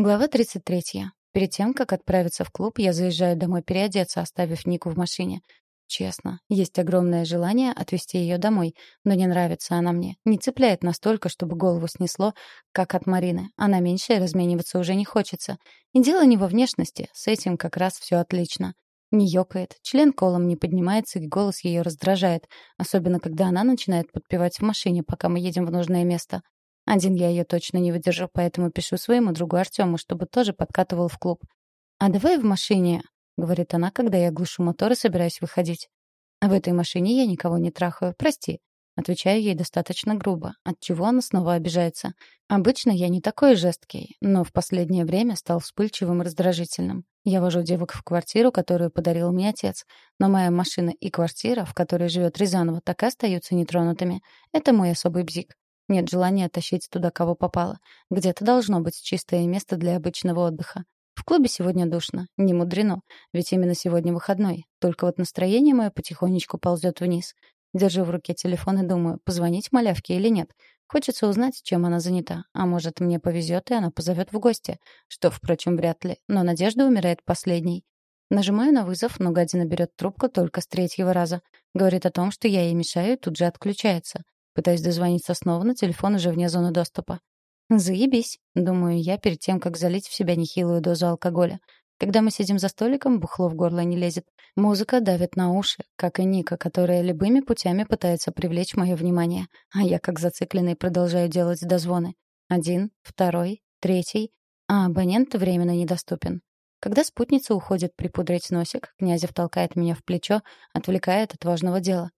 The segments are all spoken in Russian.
Глава 33. Перед тем, как отправиться в клуб, я заезжаю домой переодеться, оставив Нику в машине. Честно, есть огромное желание отвезти ее домой, но не нравится она мне. Не цепляет настолько, чтобы голову снесло, как от Марины. Она меньше и размениваться уже не хочется. И дело не во внешности, с этим как раз все отлично. Не ёкает, член колом не поднимается, и голос ее раздражает, особенно когда она начинает подпевать в машине, пока мы едем в нужное место. Один я ее точно не выдержу, поэтому пишу своему другу Артему, чтобы тоже подкатывал в клуб. «А давай в машине», — говорит она, когда я глушу мотор и собираюсь выходить. «В этой машине я никого не трахаю, прости». Отвечаю ей достаточно грубо, от чего она снова обижается. Обычно я не такой жесткий, но в последнее время стал вспыльчивым и раздражительным. Я вожу девок в квартиру, которую подарил мне отец. Но моя машина и квартира, в которой живет Рязанова, так и остаются нетронутыми. Это мой особый бзик. Нет желания тащить туда кого попало. Где-то должно быть чистое место для обычного отдыха. В клубе сегодня душно. Не мудрено. Ведь именно сегодня выходной. Только вот настроение мое потихонечку ползет вниз. Держу в руке телефон и думаю, позвонить малявке или нет. Хочется узнать, чем она занята. А может, мне повезет, и она позовет в гости. Что, впрочем, вряд ли. Но надежда умирает последней. Нажимаю на вызов, но гадина берет трубку только с третьего раза. Говорит о том, что я ей мешаю, и тут же отключается. Пытаюсь дозвониться снова, но телефон уже вне зоны доступа. «Заебись», — думаю я перед тем, как залить в себя нехилую дозу алкоголя. Когда мы сидим за столиком, бухло в горло не лезет. Музыка давит на уши, как и Ника, которая любыми путями пытается привлечь мое внимание. А я, как зацикленный, продолжаю делать дозвоны. Один, второй, третий. А абонент временно недоступен. Когда спутница уходит припудрить носик, Князев толкает меня в плечо, отвлекает от важного дела.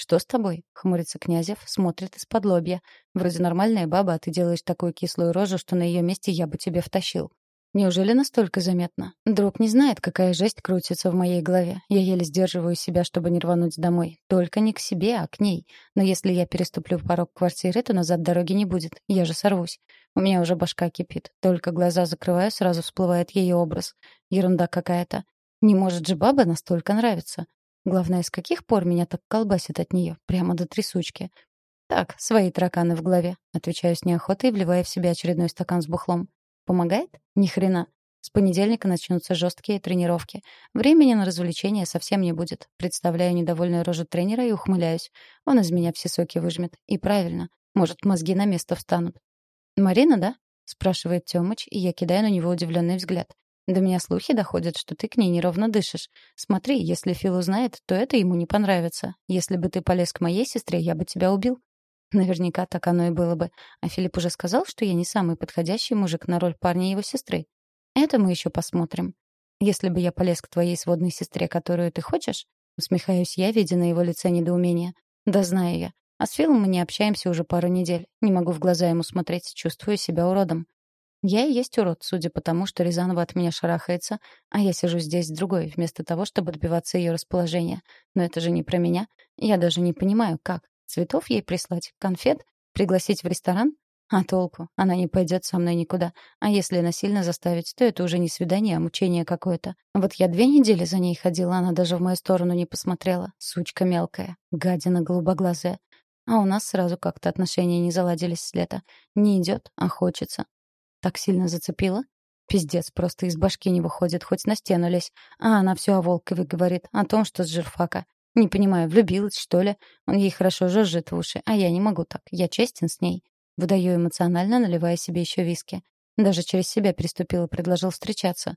«Что с тобой?» — хмурится Князев, смотрит из-под лобья. «Вроде нормальная баба, а ты делаешь такую кислую рожу, что на ее месте я бы тебе втащил». Неужели настолько заметно? Друг не знает, какая жесть крутится в моей голове. Я еле сдерживаю себя, чтобы не рвануть домой. Только не к себе, а к ней. Но если я переступлю порог квартиры, то назад дороги не будет. Я же сорвусь. У меня уже башка кипит. Только глаза закрываю, сразу всплывает ее образ. Ерунда какая-то. Не может же баба настолько нравиться. Главное, с каких пор меня так колбасит от нее, прямо до трясучки. «Так, свои тараканы в голове», — отвечаю с неохотой, вливая в себя очередной стакан с бухлом. «Помогает? Ни хрена. С понедельника начнутся жесткие тренировки. Времени на развлечения совсем не будет. Представляю недовольную рожу тренера и ухмыляюсь. Он из меня все соки выжмет. И правильно. Может, мозги на место встанут. «Марина, да?» — спрашивает Тёмыч, и я кидаю на него удивленный взгляд. До меня слухи доходят, что ты к ней неровно дышишь. Смотри, если Фил узнает, то это ему не понравится. Если бы ты полез к моей сестре, я бы тебя убил. Наверняка так оно и было бы. А Филипп уже сказал, что я не самый подходящий мужик на роль парня его сестры. Это мы еще посмотрим. Если бы я полез к твоей сводной сестре, которую ты хочешь, усмехаюсь я, видя на его лице недоумение. Да знаю я. А с Филом мы не общаемся уже пару недель. Не могу в глаза ему смотреть, чувствую себя уродом. Я и есть урод, судя по тому, что Рязанова от меня шарахается, а я сижу здесь с другой, вместо того, чтобы добиваться ее расположения. Но это же не про меня. Я даже не понимаю, как. Цветов ей прислать? Конфет? Пригласить в ресторан? А толку? Она не пойдет со мной никуда. А если насильно заставить, то это уже не свидание, а мучение какое-то. Вот я две недели за ней ходила, она даже в мою сторону не посмотрела. Сучка мелкая, гадина голубоглазая. А у нас сразу как-то отношения не заладились с лета. Не идет, а хочется. Так сильно зацепила? Пиздец, просто из башки не выходит, хоть на стену лезь. А она все о Волкове говорит, о том, что с жирфака. Не понимаю, влюбилась, что ли? Он ей хорошо жужжит в уши, а я не могу так. Я честен с ней. Выдаю эмоционально, наливая себе еще виски. Даже через себя переступил и предложил встречаться.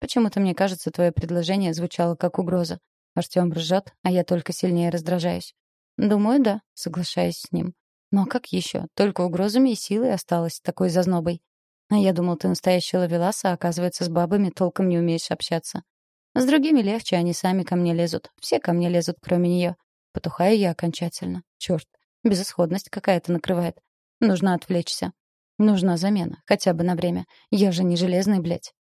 Почему-то мне кажется, твое предложение звучало как угроза. Артем ржет, а я только сильнее раздражаюсь. Думаю, да, соглашаюсь с ним. Но как еще? Только угрозами и силой осталось такой зазнобой. А я думал, ты настоящий ловелас, а оказывается, с бабами толком не умеешь общаться. С другими легче, они сами ко мне лезут. Все ко мне лезут, кроме нее. Потухаю я окончательно. Черт, безысходность какая-то накрывает. Нужно отвлечься. Нужна замена, хотя бы на время. Я же не железный, блядь.